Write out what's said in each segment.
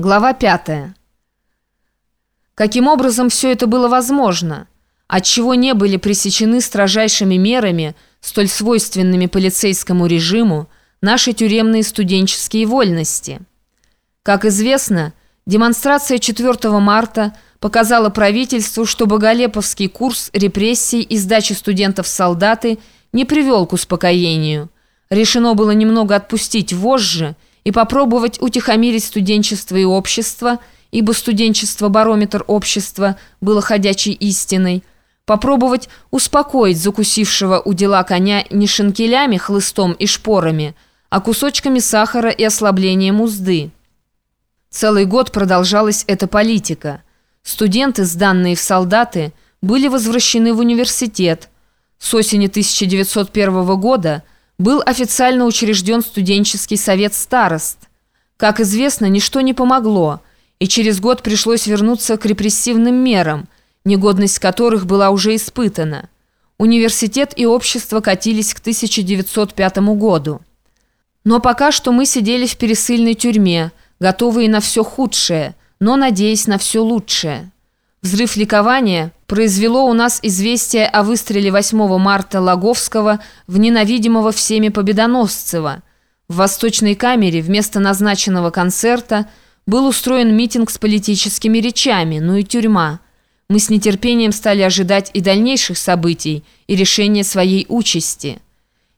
Глава 5. Каким образом все это было возможно? Отчего не были пресечены строжайшими мерами, столь свойственными полицейскому режиму, наши тюремные студенческие вольности? Как известно, демонстрация 4 марта показала правительству, что боголеповский курс репрессий и сдачи студентов солдаты не привел к успокоению. Решено было немного отпустить вожжи, и попробовать утихомирить студенчество и общество, ибо студенчество барометр общества было ходячей истиной, попробовать успокоить закусившего у дела коня не шинкелями, хлыстом и шпорами, а кусочками сахара и ослаблением узды. Целый год продолжалась эта политика. Студенты, сданные в солдаты, были возвращены в университет. С осени 1901 года – был официально учрежден студенческий совет старост. Как известно, ничто не помогло, и через год пришлось вернуться к репрессивным мерам, негодность которых была уже испытана. Университет и общество катились к 1905 году. Но пока что мы сидели в пересыльной тюрьме, готовые на все худшее, но надеясь на все лучшее. Взрыв ликования произвело у нас известие о выстреле 8 марта Логовского в ненавидимого всеми Победоносцева. В Восточной камере вместо назначенного концерта был устроен митинг с политическими речами, ну и тюрьма. Мы с нетерпением стали ожидать и дальнейших событий, и решения своей участи.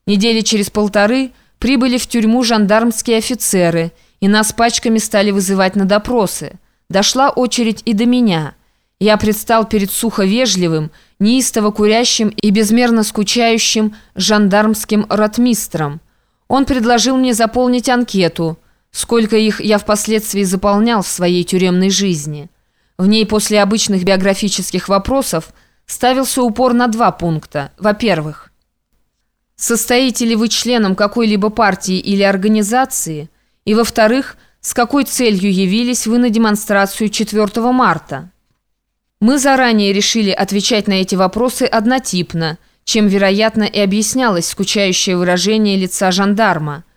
Недели через полторы прибыли в тюрьму жандармские офицеры, и нас пачками стали вызывать на допросы. Дошла очередь и до меня – я предстал перед сухо вежливым, неистово курящим и безмерно скучающим жандармским ротмистром. Он предложил мне заполнить анкету, сколько их я впоследствии заполнял в своей тюремной жизни. В ней после обычных биографических вопросов ставился упор на два пункта. Во-первых, состоите ли вы членом какой-либо партии или организации? И во-вторых, с какой целью явились вы на демонстрацию 4 марта? Мы заранее решили отвечать на эти вопросы однотипно, чем, вероятно, и объяснялось скучающее выражение лица жандарма –